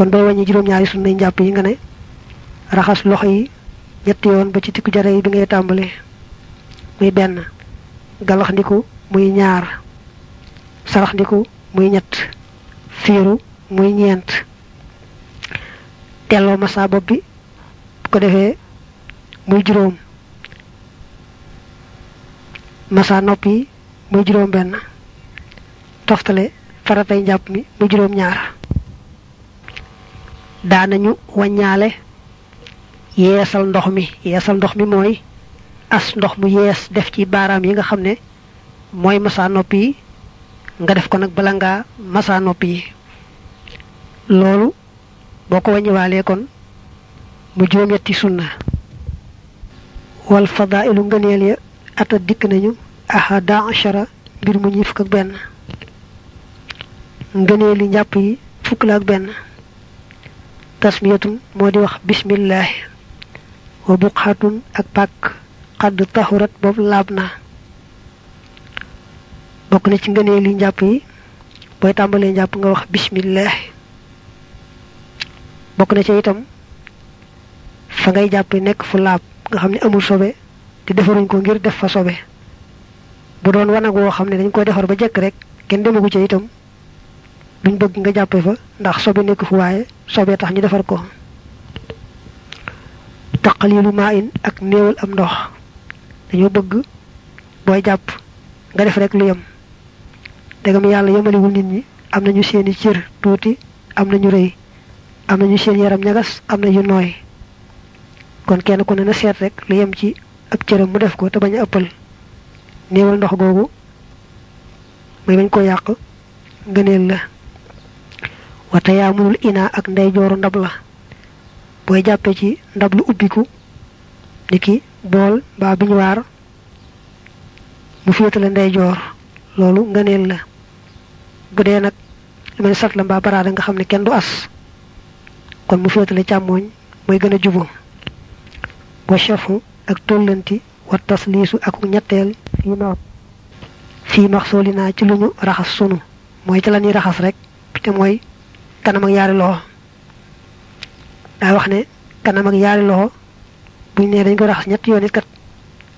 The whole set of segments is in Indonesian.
kon bay wàññi juróom-ñaari sunna njàpp yi nga ne raxas loxo yi ñetti yoon ba ci tikku jare yi bi ngay tàmbali. Muy benn galax ndiku muy ñaar sarax ndiku muy ñett fiiru muy ñeent. Delloo massa bopp bi ko defee muy juróom. Massa nopp muy juróom benn. Toftale faratay njàpp mi muy juróom ñaar daanañu wàññaale yeesal ndox mi. Yeesal ndox mi mooy as ndox mu yees def ci baaraam yi nga xam ne mooy massa nopp yi. Nga def ko nag bala ngaa yi. Loolu boo ko kon mu juróom-ñetti sunna. Wal fadailu ngëneel ya ata dikk nañu ahada achara mbir mu ñi fukk ak benn. Ngëneeli njàpp yi fukk la ak benn tasmiyatun moo di wax bismillahi wa buqhatun ak pàkk xadd taxurat boobu laab na. Bokk na ci ngëneeli njàpp yi booy tàmbalee njàpp nga wax bismillahi bokk na ci itam fa ngay jàpp nekk fu laab nga xam ne amul sobe te defaruñ ko ngir def fa sobe. Bu doon wanag woo xam ne dañ koy defar ba jekk rek kenn demagu ci itam. Duñ bëgg nga jàppe fa ndax sobe nekk fu waaye sobe tax ñu defar ko. Taqalilu maa in ak néewal am ndox. Dañoo bëgg booy jàpp nga def rek lu yem. Dagam yàlla yemaliwul nit ñi am nañu seeni cër tuuti am nañu rëy am nañu seen yaram ñagas am na yu kon kenn ku na seet rek lu yem ci ab cëram mu def ko te bañ a ëppal. Néewal ndox muy bañ ko ngëneel la wata yaa mënul ina ak ndey jooru ndab la. Booy jàppe ci ndab lu ubbiku niki bool mbaa biñ waar mu féetale ndey joor loolu ngëneel la. Bu dee nag lu mel sat la mbaa baraada nga xam ne kenn du as kon mu féetale càmmooñ mooy gën a jubo. Wa chafu ak tollanti wa tasliisu ak ñetteel fii ma fii maxsooli naa ci lu ñu sunu. Mooy ci la ñuy raxas rek te mooy kanam ak yaari loxo. Daa wax ne kanam ak yaari loxo buñ ne dañ ko raxas ñetti yoon it kat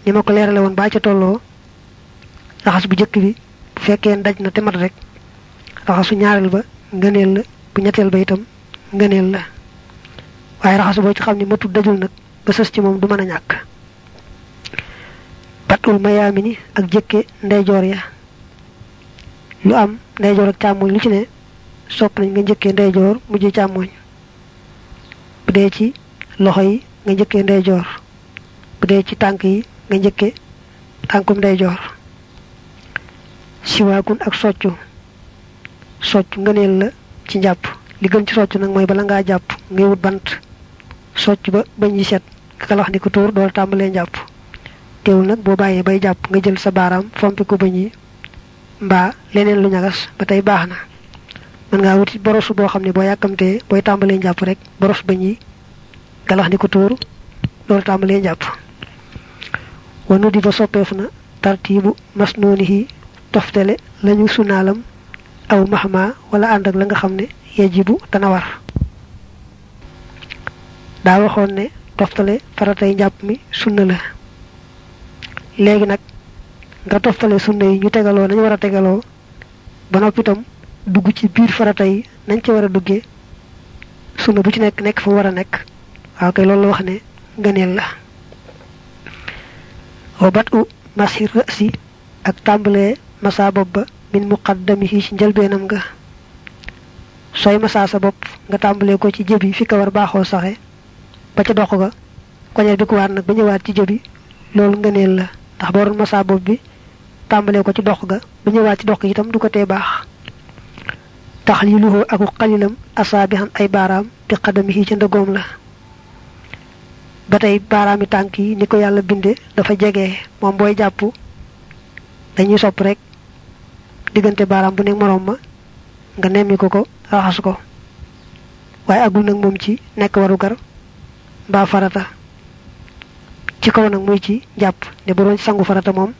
ni ma ko leerale woon baa ca tolloo raxas bu jëkk bi bu fekkee daj na te mat rek raxasu ñaareel ba ngëneel la bu ñetteel ba itam ngëneel la. Waaye raxasu boo ci xam ne matul dajul nag ba sës ci moom du mën a ñàkk. Batul ak jëkke ndeyjoor ya. Lu am ndeyjoor ak càmmoñ lu ci ne sopp nañ nga njëkkee ndeyjoor mujj càmmoñ. Bu dee ci loxo yi nga njëkkee ndeyjoor. Bu dee ci tànk yi nga njëkkee tànkum ndeyjoor. Siwaakun ak soccu. Soccu ngëneel la ci njàpp. Li gën ci soccu nag mooy bala ngaa jàpp ngay wut bant. Socc ba bañ yi set nga wax ni ko tuur dool tàmbalee njàpp. Teewul nag boo bàyyee bay jàpp nga jël sa baaraam fompi ko bañ yi. Mbaa leneen lu ñagas ba tey baax na mën ngaa wuti borosu boo xam ne boo yàkkamtee booy tàmbalee njàpp rek boros bañ yi nga wax ni ko tuur dool tàmbalee njàpp. Wanu di ba soppeef na tartiibu masnoonihi toftale lañu sunaalam aw mahma wala ànd ak la nga xam ne yajibu dana war. Daa waxoon ne toftale faratay njàpp mi sunna la. Léegi nag nga toftale sunna yi ñu tegaloo nañ war a tegaloo ba noppi itam dugg ci biir farata yi nañ ci war a duggee sunna bu ci nekk nekk fa war a nekk. Waaw kay loolu wax ne ngëneel la. Wa u masir rasi ak tàmbalee masa bopp ba min muqaddamihi ci njëlbeenam nga. Sooy masa sa bopp nga tàmbalee ko ci jëbi fi kawar baaxoo saxe ba ca dox ga koñal bi ku waat nag ba ñëwaat ci jëbi loolu ngëneel la. Ndax boo doon masa bopp bi tàmbalee ko ci dox ga ba ñëwaat ci dox itam du ko tee baax taxliluhu aku xalilam asaabihan ay baaraam bi xadamihi ca ndëgoom la. Ba tey baaraami tànk yi ni binde dafa jege moom booy jàpp dañuy sopp rek diggante baaraam bu nekk moroom ma nga nemmi ko ko raxas ko. Waaye agul nag moom ci waru gar farata. Ci kaw nag muy ci ne bu doon farata moom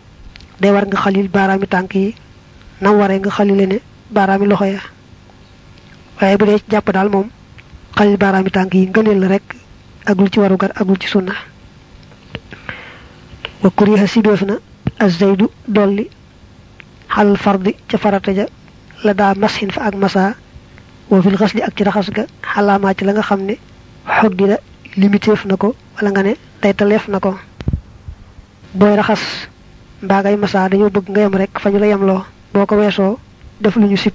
day war nga xalil baaraami tànk yi nam nga ne baaraami loxo ya waaye bu dee ci jàpp daal moom xalil baaraami yi la rek. Agul ci warugar agul ci sunna wa kuriha sibeef na azaydu dolli xal fardi ca farata ja la daa mashin fa ak masa wa fil xasli ak ci raxas ga xalaamaa ci la nga xam ne xoddi la limiteef na ko wala nga ne taytaleef na ko. Booy raxas masa dañoo bëgg nga yem rek fa ñu la yemloo. Boo ko weesoo def lu ñu sib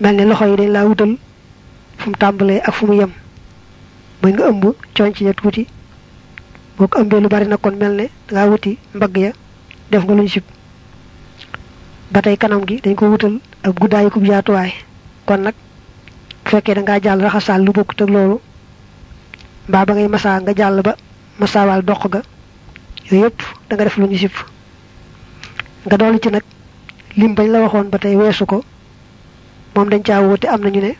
mel ne loxo yi laa wutal fu mu tàmbalee ak fu yem mooy nga ëmb conc ya tuuti boo ko ëmbee lu bari na kon mel ne dangaa wuti mbagg ya def nga lu ñu sib. Ba tey kanam gi dañ ko wutal ak guddaayu kub yaatuwaay kon nag bu fekkee da ngaa jàll raxasaal lu bokkut ak loolu mbaa ba ngay masaa nga jàll ba masaawaal doq ga yooyu yëpp da nga def lu ñu nga ci nag lim bañ la waxoon ba tey weesu ko moom dañ caa woote am nañu ne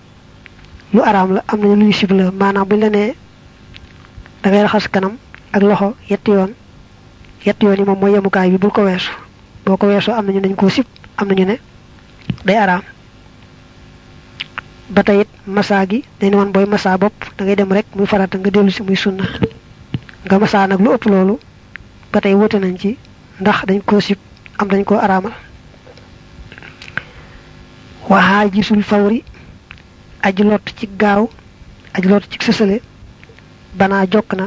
lu araam la am nañu lu ñu sib la buñ la nee da ngay raxas kanam ak loxo yetti yoon yetti yoon yi moom mooy yemukaay bi bul ko weesu. Boo ko weesoo am nañu dañ koo sib am nañu ne day araam. Ba tey it massa gi dañ woon booy massa bopp da ngay dem rek muy farata nga dellu si muy sunna. Nga massa nag lu ëpp loolu ba tey wute nañ ci ndax dañ koo sib am dañ koo araamal waxaa gisul fawri aji lott ci gaaw aji ci sësale banaa jokk na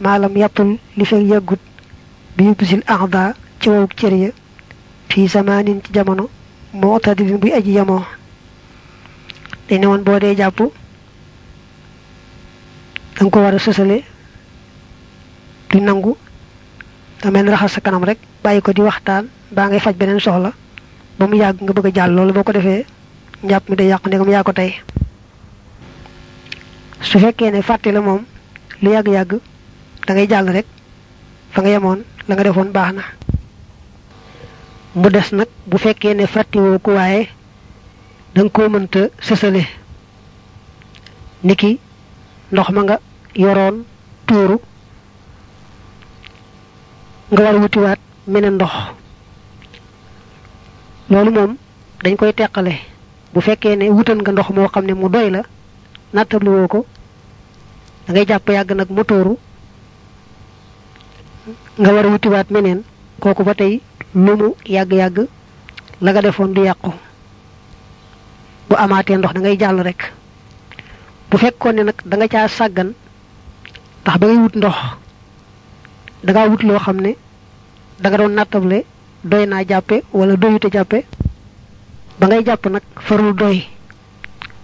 maalam yàppul li fekk yàggut bi yubbisil axda ci wowuk cër ya fii zamaanin ci jamono moo tadilin buy aji yamoo dañ ne woon boo dee jàpp danga ko war a sësale du nangu da mel raxas kanam rek bàyyi ko di waxtaan baa ngay faj beneen soxla ba mu yàgg nga bëgg a jàll loolu boo ko defee njàpp mi day yàqu ndegam yaa ko tey. Su fekkee ne fàtte la moom lu yàgg-yàgg da ngay jàll rek fa nga yemoon la nga defoon baax na. Mu des nag bu fekkee ne fàttiwoo ko waaye da nga koo mënta sësale. Niki ndox ma nga yoroon tuuru nga war wutiwaat meneen ndox loolu moom dañ koy teqale. Bu fekkee ne wutal nga ndox moo xam ne mu doy la nattabli woo ko da ngay jàpp yàgg nag mu nga war a wutiwaat meneen. Kooku ba tey lu mu yàgg-yàgg la nga defoon du yàqu. Bu amaatee ndox da ngay jàll rek. Bu fekkoon ne nag da nga caa sàggan ndax ba ngay wut ndox da ngaa wut loo xam ne da nga doon nattable doy naa jàppe wala doyute jàppe ba ngay jàpp nag farul doy.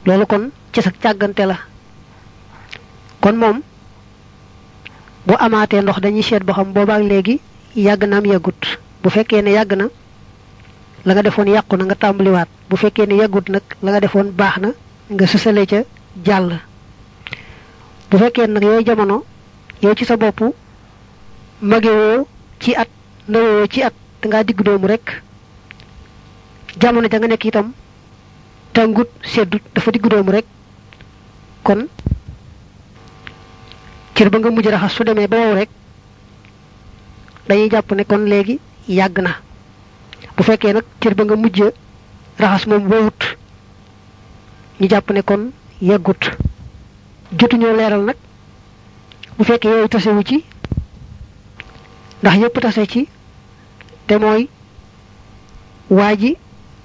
Loolu kon ci sa càggante la. Kon moom bu amaatee ndox dañuy seet boo xam boobaak léegi yàgg na am yàggut. Bu fekkee ne yàgg na la nga defoon yàqu na nga tàmbaliwaat. Bu fekkee ne yàggut nag la nga defoon baax na nga sësale ca jàll. Bu fekkee nag yooyu jamono yow ci sa bopp magewoo ci at ci at dangaa digg doomu rek jamono ja nga nekk itam tàngut seddut dafa digg doomu rek kon cër ba nga mujj raxas su ba wow rek dañuy jàpp ne kon léegi yàgg na. Bu fekkee nag cër ba nga mujj raxas moom wowut ñu jàpp ne kon yàggut jotuñoo leeral nag bu fekkee yooyu tasewu ci ndax yépp tase ci te mooy waa ji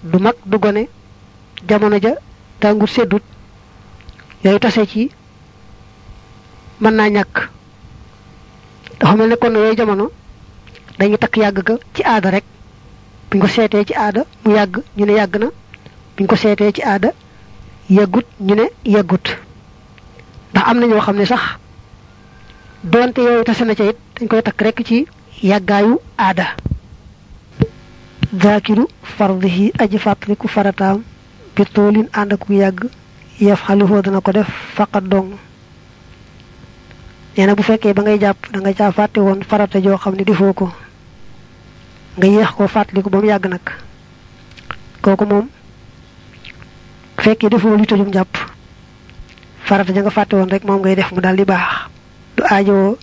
du mag du gone jamono ja tàngut seddut yooyu tase ci mën naa ñàkk. dafa mel ne kon yooyu jamono dañuy takk yàgg ga ci aada rek. buñ ko seetee ci aada mu yàgg ñu ne yàgg na. buñ ko seetee ci aada yàggut ñu ne yàggut. ndax am na ñoo xam ne sax doonte yooyu tase na ca it dañ koy takk rek ci yàggaayu aada zaakiru fardihi aji fàttaliku farataam bi toolin ànd ak yàgg yaf xalifoo dana ko def faqat dong. Nee na bu fekkee ba ngay jàpp da nga caa fàtte woon farata joo xam ne defoo ko. Nga yéex koo fàttaliku ba mu yàgg nag. Kooku moom fekkee defoo lu tojum jàpp farata nga fàtte woon rek moom ngay def mu daal di baax. Du aajowoo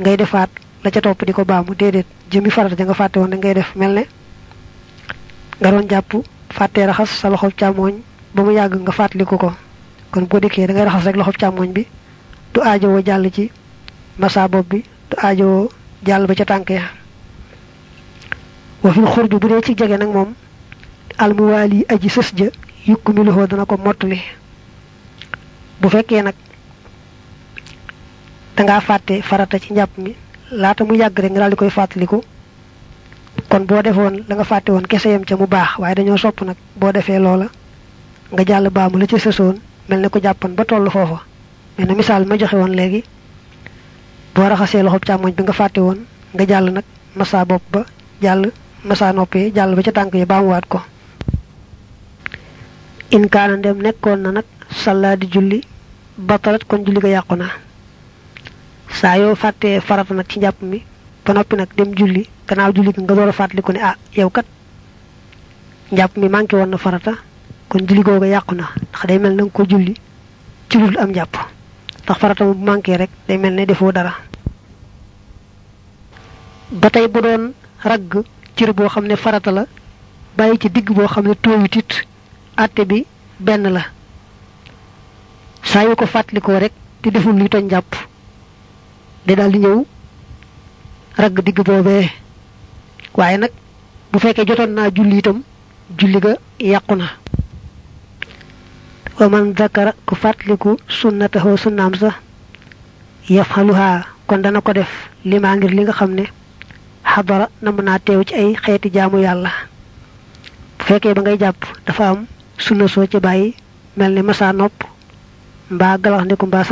ngay defaat la ca topp di ko baamu déedéet. Jëmi farata ja nga fàtte woon rek ngay def mel nga doon jàpp fàttee raxas sa loxo càmmooñ ba mu yàgg nga fàttaliku ko. Kon boo dikkee da ngay raxas rek loxob càmmoñ bi du aajowoo jàll ci masa bopp bi du aajowoo jàll ba ca tànk ya. Wa bi bu ci jege nag moom almuwaali aji sës ja yukku mi loxoo dana ko mottali. Bu fekkee nag dangaa fàtte farata ci njàpp mi laata mu yàgg rek nga daal di koy fàttaliku kon boo defoon la nga fàtte woon kese yam ca mu baax waaye dañoo sopp nag boo defee loola nga jàll baamu la ca sësoon mel ne ko jàppan ba toll foofa. Mel na misaal ma joxe woon léegi boo raxasee loxob càmmoñ bi nga fàtte woon nga jàll nag massa bopp ba jàll massa ba ca tànk yi baamuwaat ko. In kaana ndem nekkoon na nag salla di julli batalat kon julli ga yàqu na. Saa yoo fàttee farata ci njàpp mi ba noppi nag dem julli gannaaw julli nga door a fàttaliku ne ah yow kat njàpp mi manqué woon na farata kon julli googu yàqu na ndax day mel na nga ko julli ci am njàpp. Ndax farata mu manqué rek day mel ne defoo dara. Ba tey bu doon ragg cër boo xam ne farata la bàyyi ci digg boo xam ne tooyut it àtte bi benn la. Saa yu ko fàttalikoo rek te deful luy toñ njàpp de daal di ñëw ragg digg boobee. Waaye nag bu fekkee jotoon naa julli itam julli ga yàqu na. Wa man zakara ku fàttaliku sunnatahu sunnaam sa yafxaluha kon dana ko def. Limaa ngir li nga xam ne xadara na mën naa teew ci ay xeeti jaamu yàlla. Bu ba ngay jàpp dafa am sunna soo ci bàyyi mel ne masa nopp mbaa galax ndiku mbaa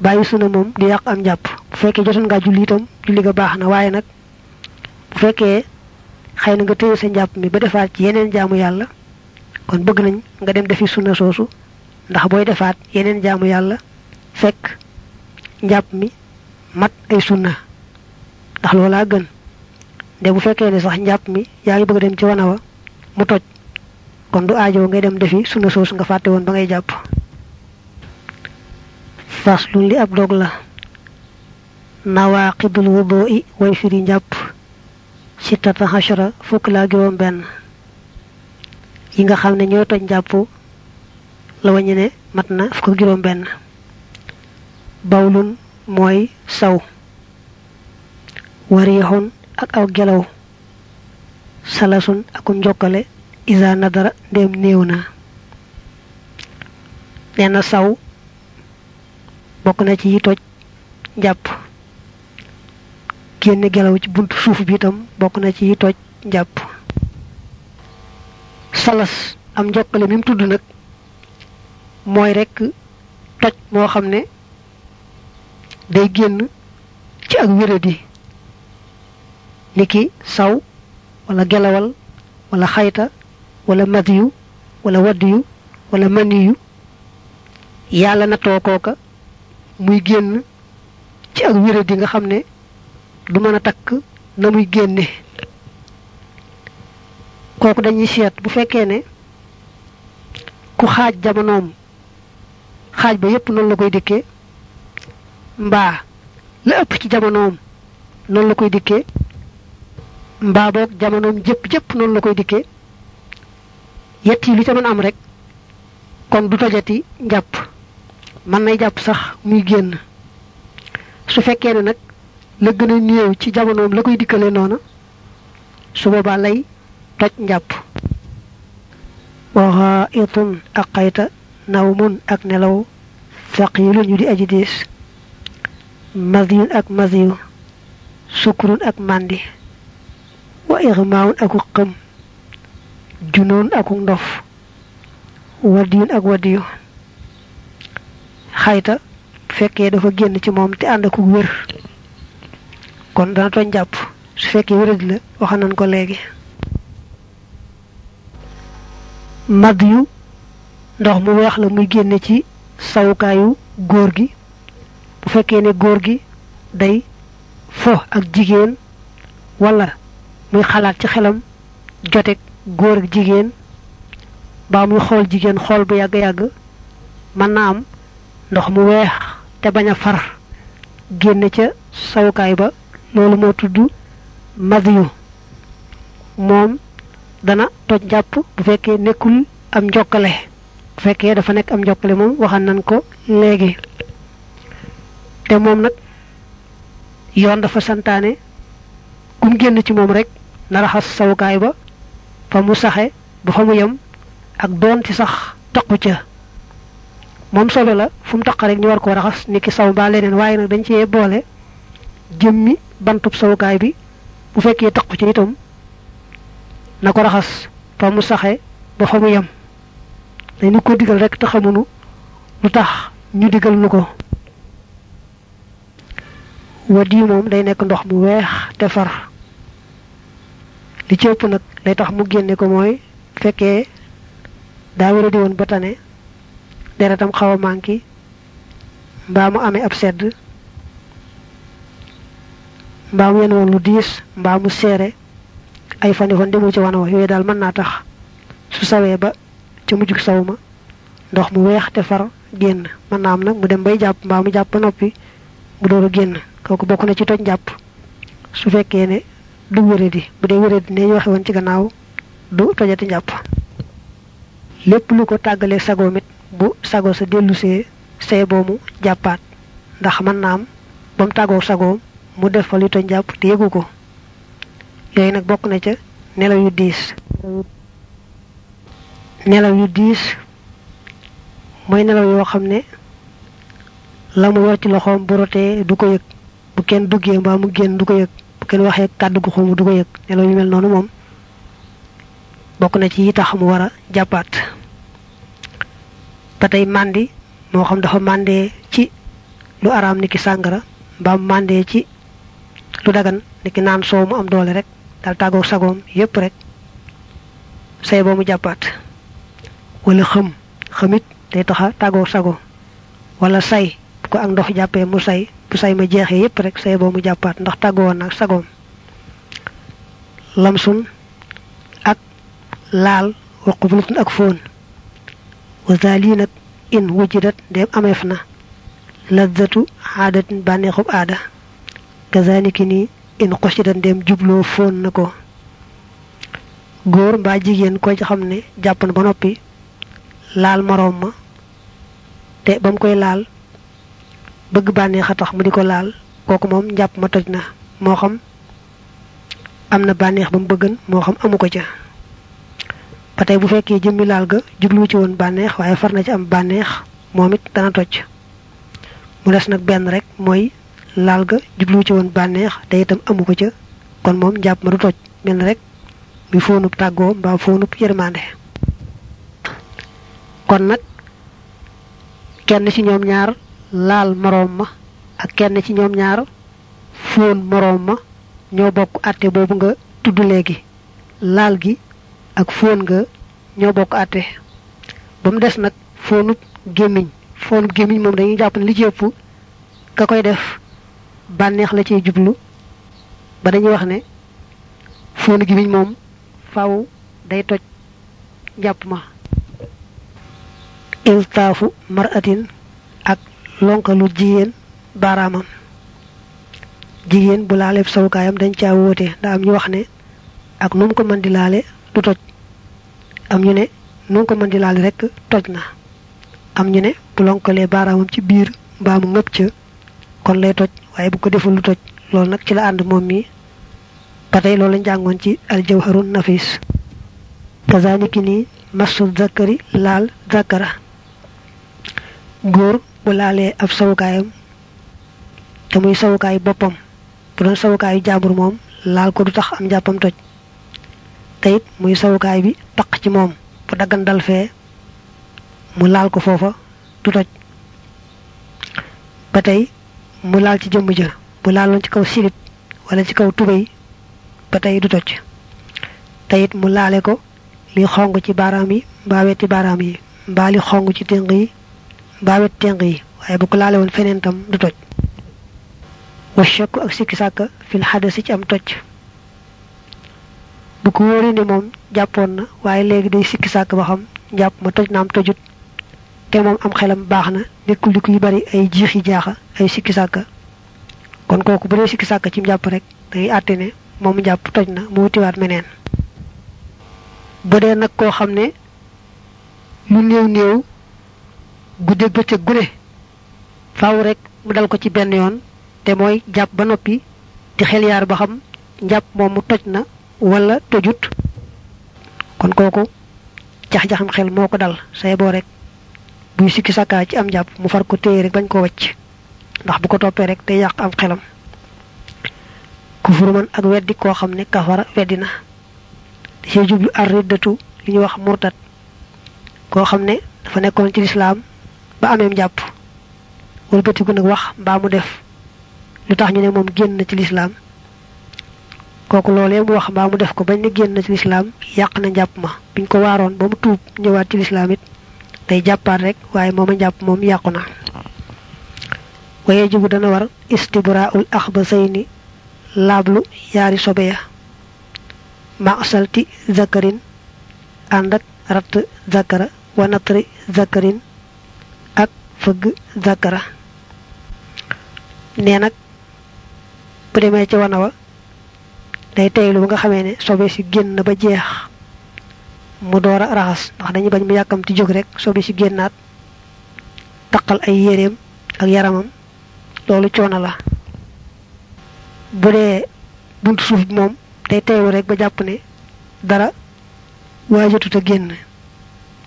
bàyyi sunna moom di yàq am jàpp bu fekkee jotoon ngaa julli itam julli ga baax na. Waaye nag bu fekkee xëy nga téye sa njàpp mi ba defaat ci yeneen jaamu yàlla kon bëgg nañ nga dem defi sunna soosu. Ndax booy defaat yeneen jaamu yàlla fekk njàpp mi mat ay sunna. Ndax loolaa gën. Nde bu fekkee ne sax njàpp mi yaa ngi bëgg dem ci wana wa mu toj kon du aajo ngay dem defi sunna soosu nga fàtte woon ba ngay jàpp. Ab dog nawaqidul wudu'i way firi njàpp. Sittata hashara fukk laa juróom benn. Yi nga xam ne ñoo toj njàpp la wañu ne mat na fukk juróom bawlun saw. Wariixun ak aw gelaw. Salasun aku njokkale isa nadara ndéem néew na. Nee na saw bokk na ci yi toj génne gelaw ci buntu suuf bi itam bokk na ci toj njàpp. Salas am njokkale mi mu tudd nag mooy rekk toj moo xam day génn ci ak wéradi. Niki saw wala gelawal wala xayta wala madiyu wala waddiyu wala maniyu. Yàlla muy génn ci ak wéradi nga xam du mën a takk na muy génne. Kooku dañuy seet bu fekkee ne ku xaaj jamonoom xaaj ba yépp noonu la koy dikkee mbaa la ëpp ci jamonoom noonu la koy dikkee mbaa boog jamonoom jëpp jëpp noonu la koy dikkee yett yi lu ca mën am rek kon du tojati njàpp. Mën nay jàpp sax muy génn. Su fekkee ne nag la gën a néew ci jamonoom la koy dikkale noona su boobaa lay toj njàpp. Waxa itun ak xayta nawmun ak nelaw faqilun yu di aji diis. Maziyun ak maziyu sukurun ak màndi. Wa ixmaawun aku xëm. Junoon aku ndof. Wadiyun ak wadiyu xayta fekkee dafa génn ci moom te ànd aku wér. Kon dana tooñ jàpp. Su fekkee wéradi la waxa nañ ko léegi. Madd yu ndox mu weex la muy génne ci sawukaayu góor gi. Bu fekkee ne góor gi day fo ak jigéen wala muy xalaat ci xelam jotek góor ak jigéen ba muy xool jigéen xool bu yàgg-yàgg mën na am ndox mu weex te bañ a far génne ca sawukaay ba loolu moo tudd madiyu moom dana toj jàpp bu fekkee nekkul am njokkale. Fekkee dafa nekk am jokkale moom waxan nañ ko léegi. Te moom nag yoon dafa santaane kum génn ci moom rek na raxas sawukaay ba fa mu saxe ba ak doon ci sax taqu ca. Moom sobe la fu mu rek ñu war koo raxas ni ki saw mbaa leneen waaye nag dañ cee boole jëmmi bantub sawukaay bi bu fekkee taqu ci itam na ko raxas fa mu saxe ba fa mu yem. Dañu ko digal rek te lu tax ñu digal nu ko. Wadi moom day nekk ndox mu weex te far. Li ci ëpp nag lay tax mu génne ko mooy fekkee daa wara di woon ba tane deretam xaw a manki mbaa mu amee ab sedd mbaa mu yen woon lu diis mbaa mu seere. Ay fani fan demu ci wana wa yooyu daal mën naa tax su sawee ba ca mujjug saw ma ndox mu weex te far génn. Mën naa am nag mu dem bay jàpp mbaa mu jàpp noppi mu door a génn. Kooku bokk na ci toj jàpp su fekkee ne du wéradi bu dee wéradi ne ñu waxe woon ci gannaaw du tojati njàpp. Lépp lu ko tàggalee sagoom it bu sago sa dellusee say boomu jàppaat. Ndax mën naa am ba mu mu def fa lu toj jàpp te yëgu ko. Yooyu nag na ca nelaw yu diis. Nelaw yu diis mooy nelaw yoo xam ne la mu yor ci loxoom bu rotee du ko yëg. Bu kenn duggee mbaa mu génn du ko yëg. Bu kenn waxee kàddu gu xamu du ko yëg. Nelaw yu mel noonu moom bokk na ci tax mu war a jàppaat. Ba tey màndi moo xam dafa màndee ci lu araam niki sàngara mbaa mu màndee ci lu dagan niki naan soow mu am doole rek dal tàggoog sagoom yépp rek. Say boo mu jàppaat wala xëm xamit day taxa tàggoog sago wala say bu ko ak ndox jàppee mu say bu say ma jeexee yépp rek say boo mu jàppaat ndax tàggoo woon nag sagoom. Lamsun ak laal wa ak foon. Wa zali in wujidat dem ameef na lazzatu aadatin bànneexub aada kazaniki ni in xusidat dem jubloo foon na ko. Góor mbaa jigéen koy ci xam ne na ba noppi laal moroom ma te ba mu koy laal bëgg bànneex a tax mu di ko laal kooku moom njàpp ma toj na. Moo xam am na bànneex ba moo xam amu ko ca. Ba bu fekkee jëmmi laal ga jubluwu ci woon bànneex waaye far na ci am bànneex moom it dana toj. Mu des nag benn rek mooy laal ga jubluwu ci woon bànneex te itam amu ko ca. Kon moom njàpp ma du toj. Mel rek muy foonub tàggoo mbaa foonub yërmande. Kon nag kenn ci ñoom ñaar laal moroom ma ak kenn ci ñoom ñaar foon moroom ma ñoo bokk àtte boobu nga tudd léegi. Laal gi ak foon nga ñoo bokk àtte. Ba mu des nag foonub gémmiñ. Foonub gémmiñ moom dañuy li ci ka koy def bànneex la ciy jublu ba dañuy wax ne foonu gémmiñ moom faaw day toj jàpp ma. Iltaafu maratin ak lonkalu jigéen baaraamam. Jigéen bu laaleeb sawukaayam dañ caa wóote nda am ñu wax ne ak nu mu ko mën di laale du toj. Am ñu ne nu mu ko mën di laale rek toj na. Am ñu ne bu lonkalee baaraamam ci biir mbaa mu ngëpp ca kon lay toj waaye bu ko deful lu toj loolu nag ci la ànd moom mi. Ba tey loolu lañ jàngoon ci aljawharun nafis. Kazaniki nii masu zakari laal zakara. Góor bu laalee ab sawukaayam te muy sawukaay boppam bu doon sawukaayu jaambur moom laal ko du tax am jàppam toj. Te it muy sawukaay bi taq ci moom bu daggan dal mu laal ko foofa du toj. Ba tey mu laal ci jëmm ja bu laaloon ci kaw silip wala ci kaw tubéy ba tey du toj te it mu laale ko li xong ci baaraam yi mbaa wetti baaraam yi mbaa li xong ci ténq yi mbaa wet ténq yi waaye bu ko laale woon feneen tam du toj wa shakku ak sikki sàkka fil xadasi ci am toj bu ko wóoree ne moom jàppoon na waaye léegi day sikki sàkk ba xam jàpp ma toj na am tojut te moom am xelam baax na nekkul di kuy bari ay jiixi jaaxa ay sikki sàkka. Kon kooku bu sikki sàkka ci jàpp rek dangay àtte ne moom jàpp toj na mu wutiwaat meneen. Bu dee nag koo xam ne lu néew néew guddeeg bëccëg gune faaw rek mu dal ko ci benn yoon te mooy jàpp ba noppi di xel yaar ba xam njàpp moom mu toj na wala tojut. Kon kooku jax-jaxam xel moo ko dal say boo rek buy sikki sakkaa ci am jàpp mu far ko téye rek bañ ko wacc. Ndax bu ko toppee rek day yàq am xelam. Kufur man ak weddi koo xam ne kafara weddi na. Da cee jublu ar riddatu li ñuy wax murtat koo xam ne dafa nekkoon ci lislaam ba ameem jàpp. Wëlbatiku nag wax mbaa mu def. Lu tax ñu ne moom génn ci lislaam. Kooku loolee mu wax mbaa mu def ko bañ ne génn ci lislaam yàq na njàpp ma. Biñ ko waaroon ba mu tuub ñëwaat ci lislaam it day jàppaat rek waaye mooma njàpp moom yàqu na. Waye jibu dana war istibraul laablu yaari sobe ya. Masalti zakarin ànd ak ratt zakara wa natri zakarin ak fëgg zakara. Nee nag bu demee ci wana wa day teylu nga xamee ne sobe si génn ba jeex mu door a raxas. Ndax dañuy bañ mu yàkkamti jóg rek sobe si génnaat taqal ay yéreem ak yaramam loolu coono la. Bu dee buntu suuf day teylu rek ba jàpp ne dara waajatut a génn.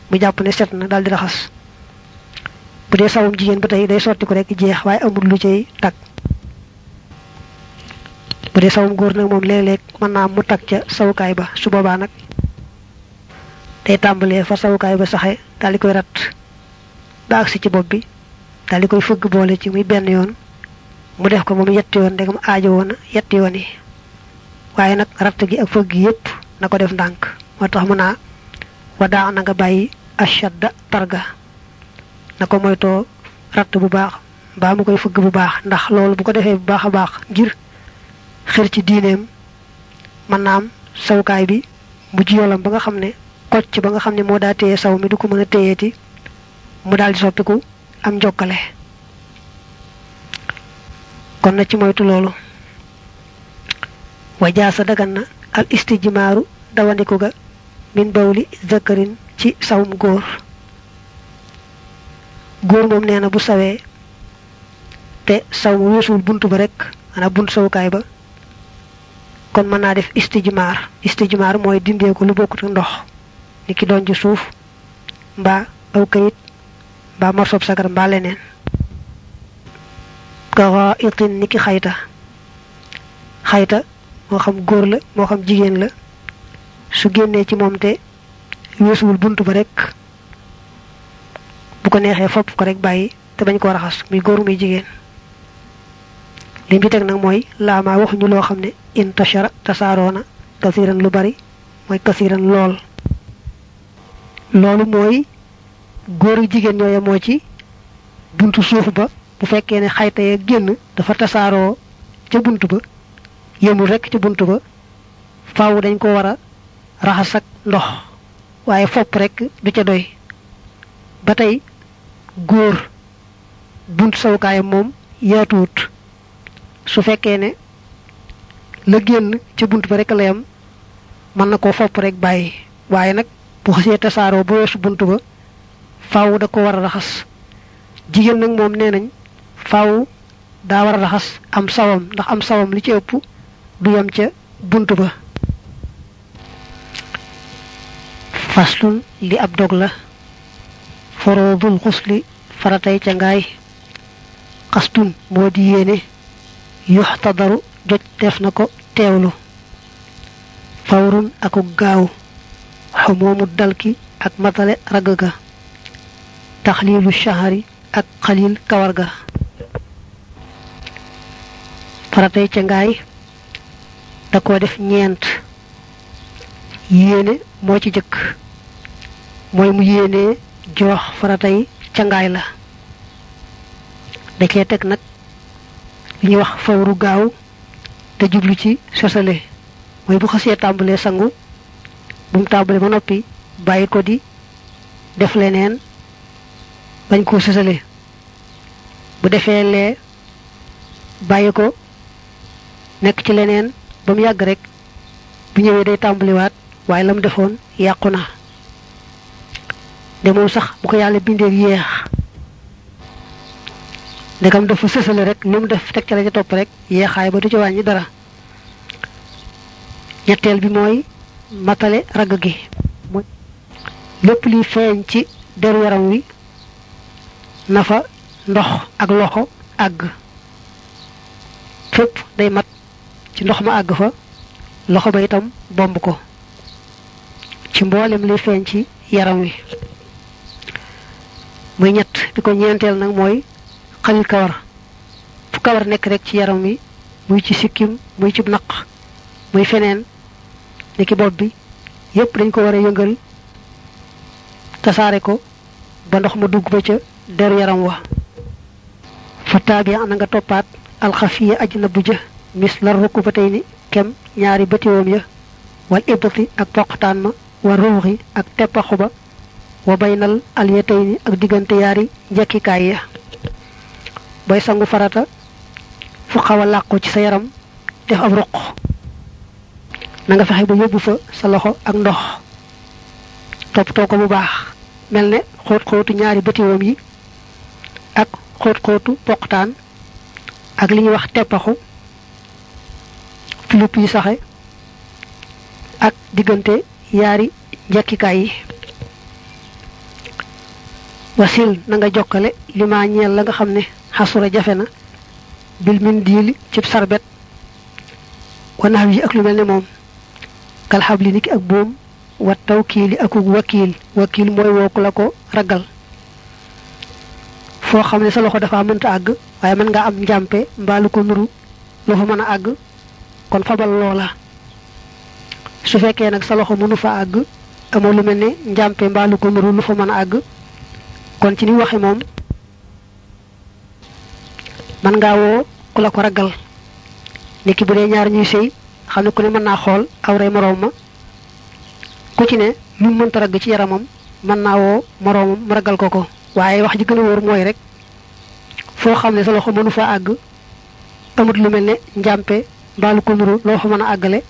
Mu jàpp ne set na daal di raxas. Bu dee sawum jigéen ba tey day sotti ko rek jeex waaye amul lu cay tag. Bu sawum góor nag moom léeg-léeg mën naa mu tag ca sawukaay ba. Su boobaa nag day tàmbalee fa sawukaay ba saxe daal rat ba agsi ci bopp bi daal di koy boole ci muy benn yoon mu def ko moom yetti yoon ndegam aajo woon yetti yoon yi waaye nag gi ak fëgg yépp na ko def ndànk moo tax mu wadaa na nga bàyyi ashadda targa. Na ko moytoo ratt bu baax mbaa mu koy fëgg bu baax. Ndax loolu bu ko defee bu baax a baax ngir xër ci diineem mën naa am sawukaay bi mujj yolam ba nga kocc ba nga xam ne moo daa téye saw mi du ko mën a mu daal di soppiku am njokkale. Kon na ci moytu loolu. Wajaasa dagan na al istijmaaru dawandiku ga min bawli zakarin ci sawum góor. Góor moom nee na bu sawee te saw buntu ba rek maanaam buntu sawukaay ba kon mën naa def istijmaar. Istijmaar mooy dindee ko lu bokkut ak ndox ni ki doon ci suuf mbaa aw kayit mbaa morsob sagar mbaa leneen. Gawa itin ni ki xayta. Xayta moo xam góor la moo xam jigéen la. Su génnee ci moom te weesuwul bunt ba rek bu ko neexee fopp ko rek bàyyi te bañ koo raxas muy góor muy jigéen. Lim ci teg nag mooy laamaa waxuñu loo xam ne intashara tasaaroona kasiran lu bari mooy kasiran lool loolu mooy góor jigéen ñooye moo ci buntu suuf ba bu fekkee ne xayta ya génn dafa tasaaroo ca bunt ba yëmul rek ca bunt ba faaw dañ ko war a raxas ak ndox waaye fopp rek du ca doy. Ba tey góor bunt sawukaayam moom yaatuwut. Su fekkee ne la génn ca bunt ba rek la yam mën na koo rek bàyyi. Waaye nag bu xasee tasaaroo ba weesu bunt ba faaw da ko war a raxas. Jigéen nag moom nee nañ faaw daa war a raxas am sawam ndax am sawam li ci ëpp du yam ca bunt ba. Faslun li ab dog la foroodul xusli faratay ca ngaay. Xastun moo di yéene yuxtadaru def na ko teewlu. Fawrun aku gaaw xumoomu dalki ak matale ragg ga. Taxliilu shahari ak xalil kawar ga. Faratay ca ngaay da ko def ñeent. Yéene moo ci jëkk. Mooy mu yéene joox faratay ca ngaay la. Da cee teg nag li wax fawru gaaw te jublu ci sosale. Mooy bu xasee tàmbalee sangu bu mu ba noppi bàyyi ko di def leneen bañ koo sosale bu defee lee bàyyi ko nekk ci leneen ba mu yàgg rek bu ñëwee day tàmbaliwaat waaye la mu defoon yàqu na. De moom sax bu ko dafa sësale rek mu def teg ca la ca topp rek yeexaay ba du ci dara. Ñetteel bi mooy matale ragg gi. Lépp liy feeñ ci deru yaram wi nafa ndox ak loxo àgg. Fépp day mat ci ndox ma àgg fa loxo ba itam bomb ko ci mboolem liy feeñ ci yaram wi. Muy ñett bi ko ñeenteel nag mooy xalil kawar. Fu kawar nekk rek ci yaram wi muy ci sikkim muy ci naq muy feneen ni ki bopp bi yépp dañ ko war a yëngal tasaare ko ba ndox ma dugg ba ca deru yaram wa. Fa taabi ana nga toppaat alxafiya aj na bu mis la ba ni kem ñaari bëtiwoom ya wal ibati ak poqtaan ma wa ruuxi ak teppaxu ba wa baynal alyatay ni ak yaari njekkikaay ya. Booy sangu farata fu xaw a làqu ci sa yaram def ab na nga fexe ba yóbbu fa sa loxo ak ndox. Toppatoo ko bu baax. Mel ne xóot xóotu ñaari bëtiwoom yi ak xóot xóotu poqtaan ak li ñuy wax teppaxu filip yi saxe ak diggante yaari njekkikaay yi. Wasil na nga jokkale li ma ñeel la nga xam ne xasura jafe na bil min diili cib sarbet wanax yi ak lu mel ne moom kal xabli niki ak boom wa tawkiili akuk wakiil. Wakiil mooy wooku ragal. Foo xam ne sa loxo dafa mënta àgg waaye mën nga am njàmpe mbaalu ko nuru lu fa mën kon fabal loola. Su fekkee nag sa loxo mënu fa àgg amoo lu mel ne njàmpe mbaalu ko nuru lu fa mën a àgg kon ci ni waxe ngaa woo ku la ko ragal. Niki bu dee ñaar ñuy sëy xam ne ku ne mën naa xool awray moroom ma ku ci ne lu mënta ragg ci yaramam mën naa woo moroomam mu ragal ko ko. Waaye wax ji gën a wóor mooy rek foo xam ne sa loxo mënu fa àgg amut lu mel ne njàmpe mbaalu ko nuru loo fa mën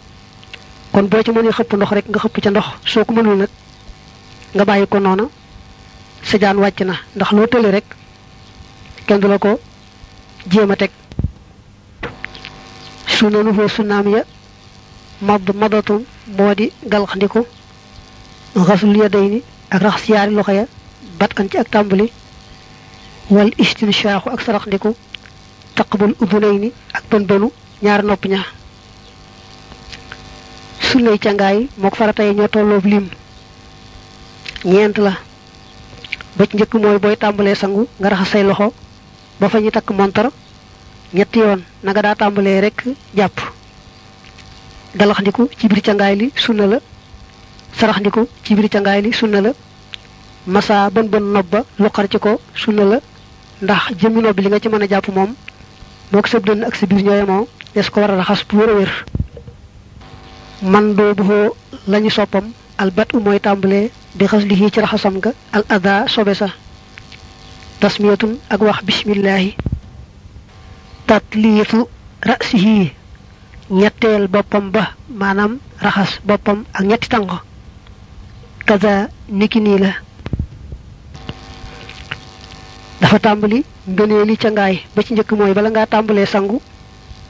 kon boo ci mënee xëpp ndox rek nga xëpp ca ndox soo ko mënul nag nga bàyyi ko noona sa jaan wàcc na. Ndax loo tële rek kenn du ko jéem a teg. Sunanu foo sunnaam ya mad madatun moo di galxandiku xasul yadayni ak raxas yaari loxo ya bat an ci ak tàmbali. Wal istinshaaxu ak saraxndiku taqbul udunayni ak bën bënu ñaari nopp ña. Sunnay cangaay mook faratay ñoo tolloob lim. Ñeent la. Ba ci njëkk mooy booy tàmbalee sangu nga raxas say loxo ba fa ñu takk montar ñetti yoon na nga daa rek jàpp galaxndiku ci biir cangaay li sunna la saraxndiku ci biir cangaay li sunna la masa bën bën nob ba luqar ci ko sunna la ndax jëmmi nob bi li nga ci mën a jàpp moom moo ko sëb dënn ak sa biir ñooye moo des ko war a raxas bu wér a wér. Man doo bu lañu soppam albat u mooy tàmbalee bi xas li ci raxasam ga al ada sobe sa tasmiyatun ak wax bismillahi tatliitu rasihi ñetteel boppam ba maanaam raxas boppam ak ñetti tànk. Kaza niki nii la. Dafa tàmbali ngëneeli ca ngaay ba ci njëkk mooy bala ngaa tàmbalee sangu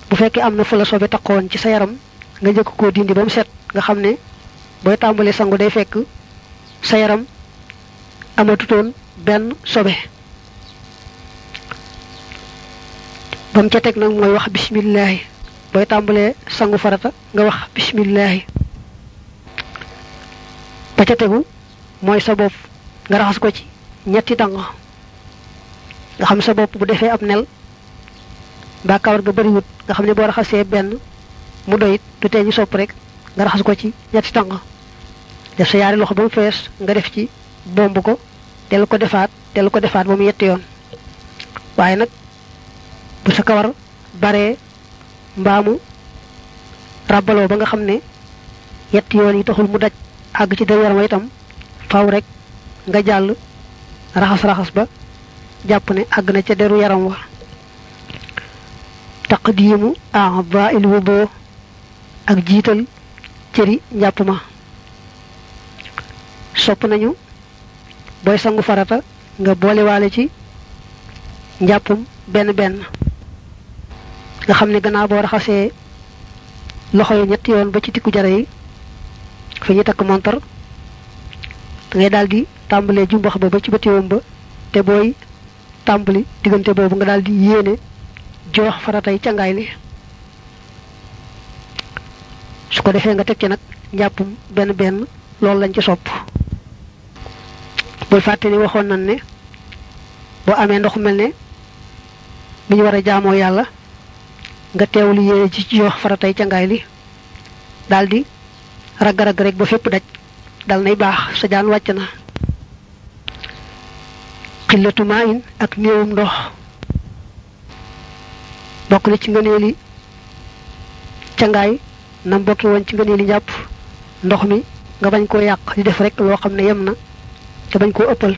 bu fekkee am na fu la sobe taqoon ci sa yaram nga njëkk koo dindi ba mu set nga xam ne booy tàmbalee sangu day fekk sa yaram benn sobe. Ba mu ca teg nag mooy wax bismillahi booy tàmbalee sangu farata nga wax bismillahi ba ca tegu mooy sa bopp nga raxas ko ci ñetti tàng nga xam sa bopp bu defee ab nel mbaa kawar ga bariwut nga xam ne boo raxasee benn mu doyit du tee ñu sopp rek nga raxas ko ci ñetti tàng def sa yaari loxo ba mu fees nga def ci bomb ko dellu ko defaat dellu ko defaat ba mu yoon. Waaye nag bu sa kawar baree mbaamu ràbbaloo ba nga xam ne yetti yoon yi taxul mu daj àgg ci der yaram itam faw rek nga jàll raxas-raxas ba jàpp ne àgg na ca deru yaram wa. Taqdiimu ak jiital cëri njàpp sopp nañu booy sangu farata nga boolewaale ci njàppum benn benn nga xam ne gannaaw boo raxasee loxo yi ñetti yoon ba ci tikku jara yi fi ñu takk montar da ngay daal di tàmbalee jumbax ba ba ci bëtiwam ba te booy tàmbali diggante boobu nga daal di yéene joox faratay cangaay li. Su ko defee nga teg ci nag njàppum benn benn loolu lañ ci sopp. Bul fàtte ni waxoon nañ ne boo amee ndox mel ne bi ñu nga teewlu yéene ci joox faratay li. Daldi ragg-ragg rek ba fépp daj. Dal nay baax sa jaan wàcc na. Xillatu maa in ak néewum ndox. Bokk na ci ngëneeli cangaay nam bokki woon ci ngëneeli njàpp. Ndox mi nga bañ koo yàq di def rek loo xam ne yem na te bañ koo ëppal